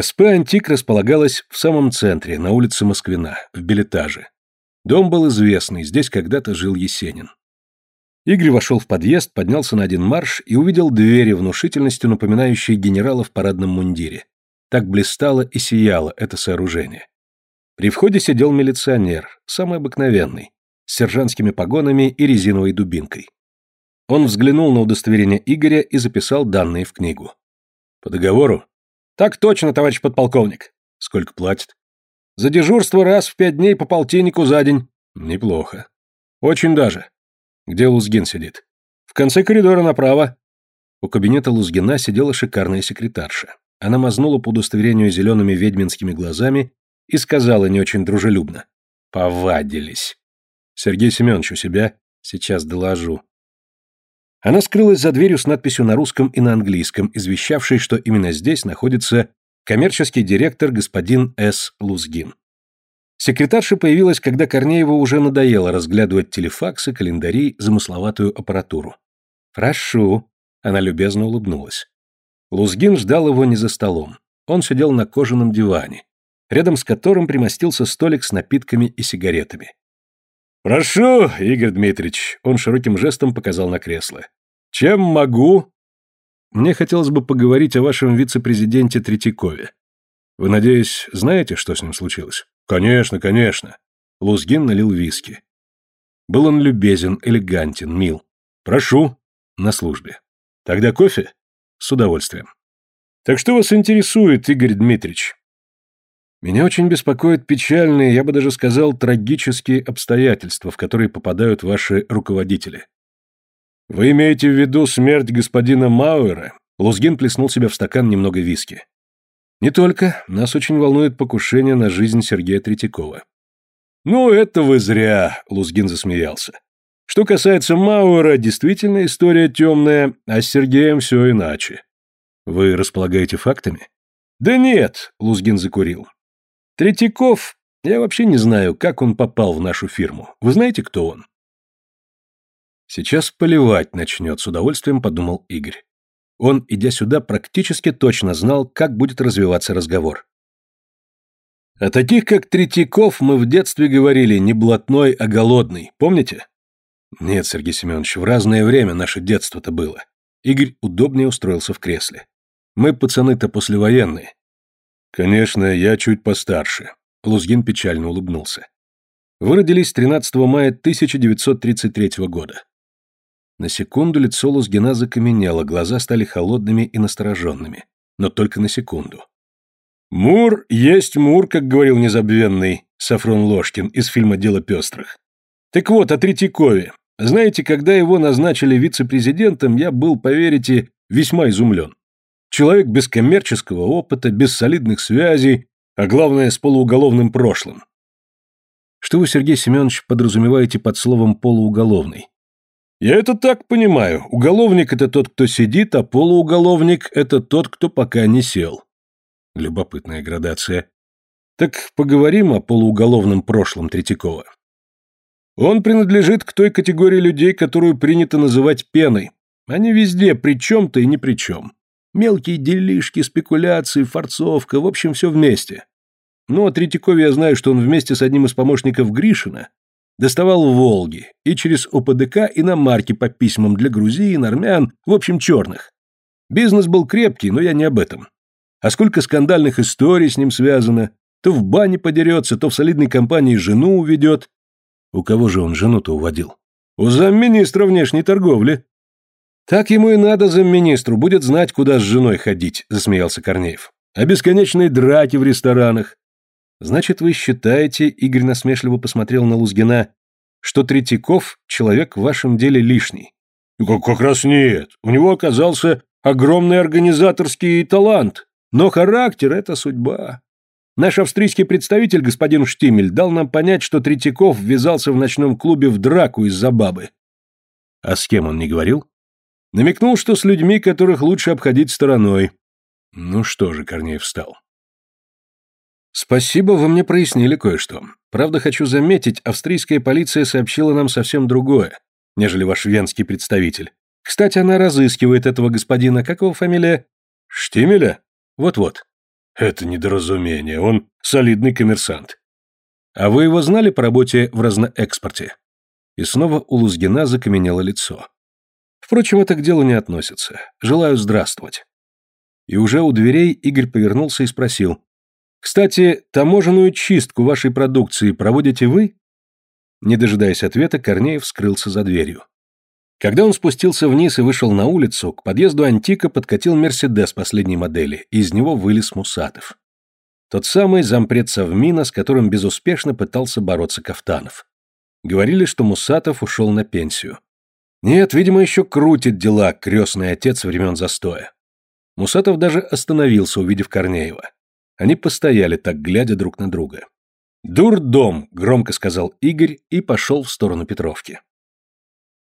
СП «Антик» располагалась в самом центре, на улице Москвина, в билетаже. Дом был известный, здесь когда-то жил Есенин. Игорь вошел в подъезд, поднялся на один марш и увидел двери внушительностью, напоминающие генерала в парадном мундире. Так блистало и сияло это сооружение. При входе сидел милиционер, самый обыкновенный, с сержантскими погонами и резиновой дубинкой. Он взглянул на удостоверение Игоря и записал данные в книгу. «По договору?» «Так точно, товарищ подполковник». «Сколько платит?» «За дежурство раз в пять дней по полтиннику за день». «Неплохо». «Очень даже». «Где Лузгин сидит?» «В конце коридора направо». У кабинета Лузгина сидела шикарная секретарша. Она мазнула по удостоверению зелеными ведьминскими глазами и сказала не очень дружелюбно. «Повадились». «Сергей Семенович у себя?» «Сейчас доложу». Она скрылась за дверью с надписью на русском и на английском, извещавшей, что именно здесь находится коммерческий директор господин С. Лузгин. Секретарша появилась, когда Корнееву уже надоело разглядывать телефаксы, календари, замысловатую аппаратуру. «Прошу», — она любезно улыбнулась. Лузгин ждал его не за столом. Он сидел на кожаном диване, рядом с которым примостился столик с напитками и сигаретами. «Прошу, Игорь Дмитриевич», — он широким жестом показал на кресло. «Чем могу?» «Мне хотелось бы поговорить о вашем вице-президенте Третьякове. Вы, надеюсь, знаете, что с ним случилось?» «Конечно, конечно». Лузгин налил виски. Был он любезен, элегантен, мил. «Прошу». «На службе». «Тогда кофе?» «С удовольствием». «Так что вас интересует, Игорь Дмитриевич?» Меня очень беспокоят печальные, я бы даже сказал, трагические обстоятельства, в которые попадают ваши руководители. Вы имеете в виду смерть господина Мауэра? Лузгин плеснул себе в стакан немного виски. Не только, нас очень волнует покушение на жизнь Сергея Третьякова. Ну, это вы зря, Лузгин засмеялся. Что касается Мауэра, действительно история темная, а с Сергеем все иначе. Вы располагаете фактами? Да нет, Лузгин закурил. Третьяков, я вообще не знаю, как он попал в нашу фирму. Вы знаете, кто он? Сейчас поливать начнет, с удовольствием подумал Игорь. Он, идя сюда, практически точно знал, как будет развиваться разговор. О таких, как Третьяков, мы в детстве говорили не блатной, а голодный, помните? Нет, Сергей Семенович, в разное время наше детство-то было. Игорь удобнее устроился в кресле. Мы, пацаны-то, послевоенные. «Конечно, я чуть постарше», — Лузгин печально улыбнулся. Вы родились 13 мая 1933 года. На секунду лицо Лузгина закаменело, глаза стали холодными и настороженными. Но только на секунду. «Мур есть Мур», как говорил незабвенный Сафрон Ложкин из фильма «Дело пестрых». Так вот, о Третьякове. Знаете, когда его назначили вице-президентом, я был, поверите, весьма изумлен. Человек без коммерческого опыта, без солидных связей, а главное, с полууголовным прошлым. Что вы, Сергей Семенович, подразумеваете под словом «полууголовный»? Я это так понимаю. Уголовник – это тот, кто сидит, а полууголовник – это тот, кто пока не сел. Любопытная градация. Так поговорим о полууголовном прошлом Третьякова. Он принадлежит к той категории людей, которую принято называть пеной. Они везде при чем-то и ни при чем. Мелкие делишки, спекуляции, форцовка, в общем, все вместе. Ну, о Третьякове я знаю, что он вместе с одним из помощников Гришина доставал Волги и через ОПДК иномарки по письмам для грузин, армян, в общем, черных. Бизнес был крепкий, но я не об этом. А сколько скандальных историй с ним связано. То в бане подерется, то в солидной компании жену уведет. У кого же он жену-то уводил? У замминистра внешней торговли. «Так ему и надо замминистру, будет знать, куда с женой ходить», – засмеялся Корнеев. «А бесконечные драки в ресторанах». «Значит, вы считаете, – Игорь насмешливо посмотрел на Лузгина, – что Третьяков – человек в вашем деле лишний?» «Как, как раз нет. У него оказался огромный организаторский талант. Но характер – это судьба. Наш австрийский представитель, господин Штимель, дал нам понять, что Третьяков ввязался в ночном клубе в драку из-за бабы». «А с кем он не говорил?» Намекнул, что с людьми, которых лучше обходить стороной. Ну что же, Корнеев встал. Спасибо, вы мне прояснили кое-что. Правда, хочу заметить, австрийская полиция сообщила нам совсем другое, нежели ваш венский представитель. Кстати, она разыскивает этого господина, как его фамилия? Штимеля? Вот-вот. Это недоразумение, он солидный коммерсант. А вы его знали по работе в разноэкспорте? И снова у Лузгина закаменело лицо. Впрочем, это к делу не относится. Желаю здравствовать. И уже у дверей Игорь повернулся и спросил. «Кстати, таможенную чистку вашей продукции проводите вы?» Не дожидаясь ответа, Корнеев скрылся за дверью. Когда он спустился вниз и вышел на улицу, к подъезду Антика подкатил Мерседес последней модели, и из него вылез Мусатов. Тот самый зампред Совмина, с которым безуспешно пытался бороться Кафтанов. Говорили, что Мусатов ушел на пенсию. Нет, видимо, еще крутит дела крестный отец времен застоя. Мусатов даже остановился, увидев Корнеева. Они постояли так, глядя друг на друга. «Дурдом!» — громко сказал Игорь и пошел в сторону Петровки.